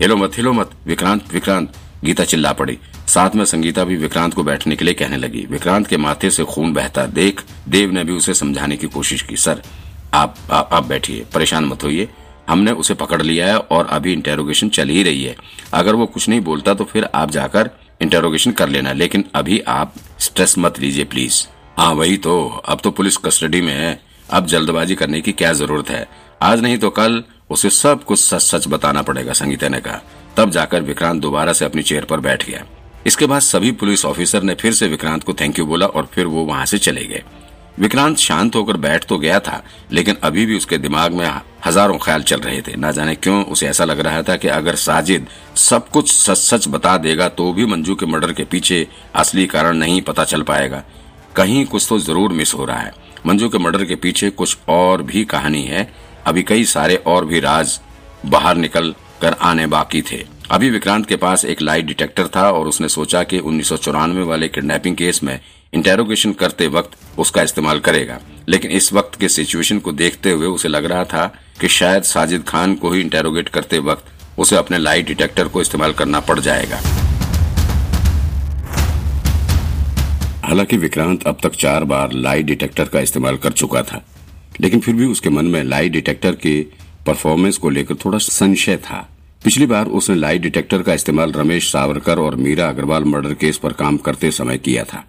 हिलो मत हिलो मत विक्रांत विक्रांत। गीता चिल्ला पड़ी। साथ में संगीता भी विक्रांत को बैठने के लिए कहने लगी। विक्रांत के माथे से खून बहता देख देव ने भी उसे समझाने की कोशिश की। सर आप आप, आप बैठिए परेशान मत होइए। हमने उसे पकड़ लिया है और अभी इंटेरोगेशन चल ही रही है। अगर वो कुछ नहीं बोलता तो फिर आप जाकर इंटेरोगेशन कर लेना लेकिन अभी आप स्ट्रेस मत लीजिए प्लीज़ हाँ वही तो। अब तो पुलिस कस्टडी में है। अब जल्दबाजी करने की क्या ज़रूरत है? आज नहीं तो कल उसे सब कुछ सच सच बताना पड़ेगा, संगीता ने कहा। तब जाकर विक्रांत दोबारा से अपनी चेयर पर बैठ गया। इसके बाद सभी पुलिस ऑफिसर ने फिर से विक्रांत को थैंक यू बोला और फिर वो वहाँ से चले गए। विक्रांत शांत होकर बैठ तो गया था, लेकिन अभी भी उसके दिमाग में हज़ारों ख्याल चल रहे थे। न जाने क्यों उसे ऐसा लग रहा था कि अगर साजिद सब कुछ सच सच बता देगा तो भी मंजू के मर्डर के पीछे असली कारण नहीं पता चल पाएगा। कहीं कुछ तो ज़रूर मिस हो रहा है। मंजू के मर्डर के पीछे कुछ और भी कहानी है। अभी कई सारे और भी राज बाहर निकल कर आने बाकी थे। अभी विक्रांत के पास एक लाइट डिटेक्टर था और उसने सोचा कि उन्नीस सौ चौरानवे वाले किडनैपिंग केस में इंटेरोगेशन करते वक्त उसका इस्तेमाल करेगा। लेकिन इस वक्त के सिचुएशन को देखते हुए उसे लग रहा था कि शायद साजिद खान को ही इंटेरोगेट करते वक्त उसे अपने लाइट डिटेक्टर को इस्तेमाल करना पड़ जाएगा। हालाँकि विक्रांत अब तक चार बार लाइट डिटेक्टर का इस्तेमाल कर चुका था। लेकिन फिर भी उसके मन में लाइट डिटेक्टर के परफॉर्मेंस को लेकर थोड़ा संशय था। पिछली बार उसने लाइट डिटेक्टर का इस्तेमाल रमेश सावरकर और मीरा अग्रवाल मर्डर केस पर काम करते समय किया था।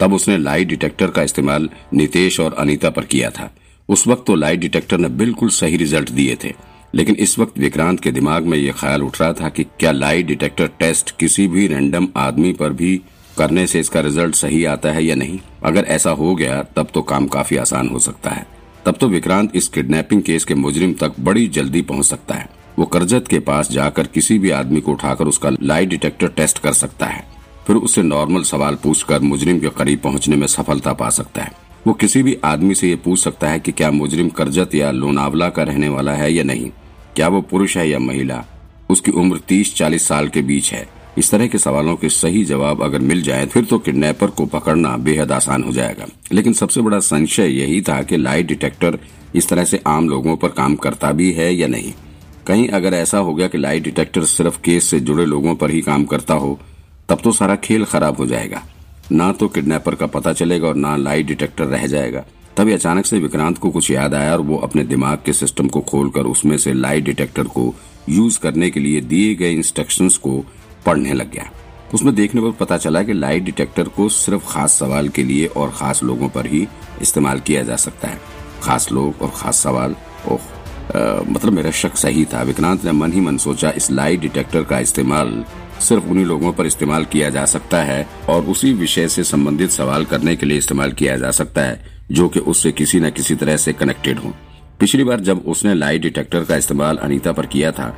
तब उसने लाइट डिटेक्टर का इस्तेमाल नितेश और अनीता पर किया था। उस वक्त तो लाइट डिटेक्टर ने बिल्कुल सही रिज़ल्ट दिए थे। लेकिन इस वक्त विक्रांत के दिमाग में यह ख्याल उठ रहा था कि क्या लाइट डिटेक्टर टेस्ट किसी भी रैंडम आदमी पर भी करने से इसका रिज़ल्ट सही आता है या नहीं? अगर ऐसा हो गया, तब तो काम काफ़ी आसान हो सकता है। तब तो विक्रांत इस किडनैपिंग केस के मुजरिम तक बड़ी जल्दी पहुँच सकता है। वो करजत के पास जाकर किसी भी आदमी को उठाकर उसका लाई डिटेक्टर टेस्ट कर सकता है। फिर उससे नॉर्मल सवाल पूछकर मुजरिम के करीब पहुँचने में सफलता पा सकता है। वो किसी भी आदमी से ये पूछ सकता है कि क्या मुजरिम करजत या लोनावला का रहने वाला है या नहीं। क्या वो पुरुष है या महिला? उसकी उम्र तीस चालीस साल के बीच है। इस तरह के सवालों के सही जवाब अगर मिल जाए, फिर तो किडनैपर को पकड़ना बेहद आसान हो जाएगा। लेकिन सबसे बड़ा संशय यही था कि लाई डिटेक्टर इस तरह से आम लोगों पर काम करता भी है या नहीं। कहीं अगर ऐसा हो गया कि लाई डिटेक्टर सिर्फ़ केस से जुड़े लोगों पर ही काम करता हो, तब तो सारा खेल खराब हो जाएगा। ना तो किडनैपर का पता चलेगा और ना लाई डिटेक्टर रह जाएगा। तभी अचानक से विक्रांत को कुछ याद आया और वो अपने दिमाग के सिस्टम को खोलकर उसमें से लाई डिटेक्टर को यूज़ करने के लिए दिए गए इंस्ट्रक्शंस को पढ़ने लग गया। उसमें देखने पर पता चला कि लाइट डिटेक्टर को सिर्फ़ खास सवाल के लिए और खास लोगों पर ही इस्तेमाल किया जा सकता है। खास लोग और खास सवाल। ओह मतलब मेरा शक सही था। विक्रांत ने मन ही मन सोचा, इस लाइट डिटेक्टर का इस्तेमाल सिर्फ़ उन्हीं लोगों पर इस्तेमाल किया जा सकता है और उसी विषय से संबंधित सवाल करने के लिए इस्तेमाल किया जा सकता है, जो कि उससे किसी न किसी तरह से कनेक्टेड हो। पिछली बार जब उसने लाइट डिटेक्टर का इस्तेमाल अनीता पर किया था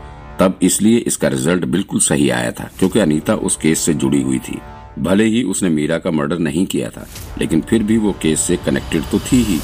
तब इसलिए इसका रिज़ल्ट बिल्कुल सही आया था, क्योंकि अनीता उस केस से जुड़ी हुई थी। भले ही उसने मीरा का मर्डर नहीं किया था, लेकिन फिर भी वो केस से कनेक्टेड तो थी ही।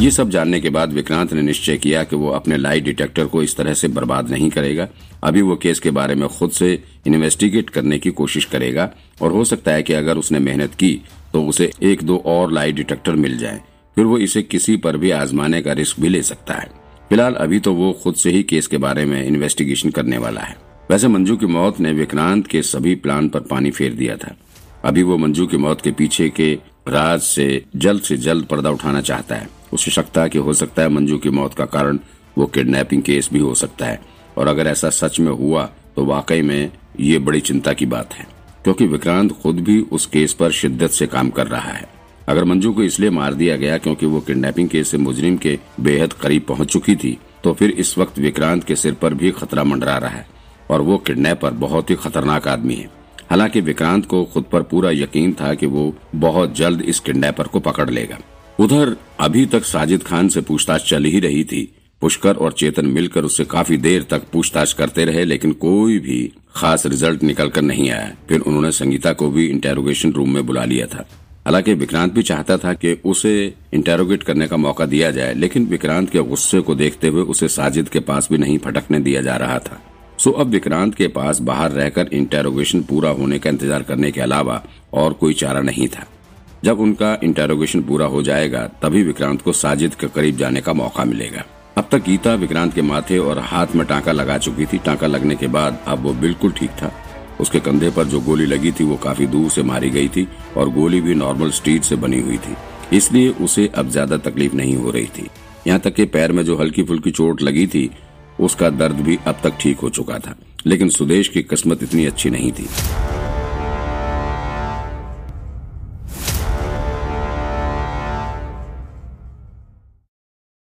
ये सब जानने के बाद विक्रांत ने निश्चय किया कि वो अपने लाई डिटेक्टर को इस तरह से बर्बाद नहीं करेगा। अभी वो केस के बारे में खुद से इन्वेस्टिगेट करने की कोशिश करेगा, और हो सकता है कि अगर उसने मेहनत की तो उसे एक दो और लाई डिटेक्टर मिल जाए। फिर वो इसे किसी पर भी आजमाने का रिस्क भी ले सकता है। फ़िलहाल अभी तो वो खुद से ही केस के बारे में इन्वेस्टिगेशन करने वाला है। वैसे मंजू की मौत ने विक्रांत के सभी प्लान पर पानी फेर दिया था। अभी वो मंजू की मौत के पीछे के राज से जल्द से जल्द पर्दा उठाना चाहता है। उसे शक था कि हो सकता है मंजू की मौत का कारण वो किडनैपिंग केस भी हो सकता है। और अगर ऐसा सच में हुआ तो वाकई में ये बड़ी चिंता की बात है। क्योंकि विक्रांत खुद भी उस केस पर शिद्दत से काम कर रहा है। अगर मंजू को इसलिए मार दिया गया क्योंकि वो किडनैपिंग केस से मुजरिम के बेहद करीब पहुँच चुकी थी तो फिर इस वक्त विक्रांत के सिर पर भी खतरा मंडरा रहा है और वो किडनैपर बहुत ही खतरनाक आदमी है। हालाँकि विक्रांत को खुद पर पूरा यकीन था कि वो बहुत जल्द इस किडनैपर को पकड़ लेगा। उधर अभी तक साजिद खान से पूछताछ चल ही रही थी। पुष्कर और चेतन मिलकर उससे काफ़ी देर तक पूछताछ करते रहे, लेकिन कोई भी खास रिज़ल्ट निकल कर नहीं आया। फिर उन्होंने संगीता को भी इंटेरोगेशन रूम में बुला लिया था। हालाँकि विक्रांत भी चाहता था कि उसे इंटेरोगेट करने का मौका दिया जाए, लेकिन विक्रांत के गुस्से को देखते हुए उसे साजिद के पास भी नहीं फटकने दिया जा रहा था। सो अब विक्रांत के पास बाहर रहकर इंटेरोगेशन पूरा होने का इंतज़ार करने के अलावा और कोई चारा नहीं था। जब उनका इंटेरोगेशन पूरा हो जाएगा, तभी विक्रांत को साजिद के करीब जाने का मौका मिलेगा। अब तक गीता विक्रांत के माथे और हाथ में टांका लगा चुकी थी। टांका लगने के बाद अब वो बिल्कुल ठीक था। उसके कंधे पर जो गोली लगी थी, वो काफ़ी दूर से मारी गई थी और गोली भी नॉर्मल स्टील से बनी हुई थी। इसलिए उसे अब ज़्यादा तकलीफ़ नहीं हो रही थी। यहाँ तक कि पैर में जो हल्की फुल्की चोट लगी थी, उसका दर्द भी अब तक ठीक हो चुका था। लेकिन सुदेश की किस्मत इतनी अच्छी नहीं थी।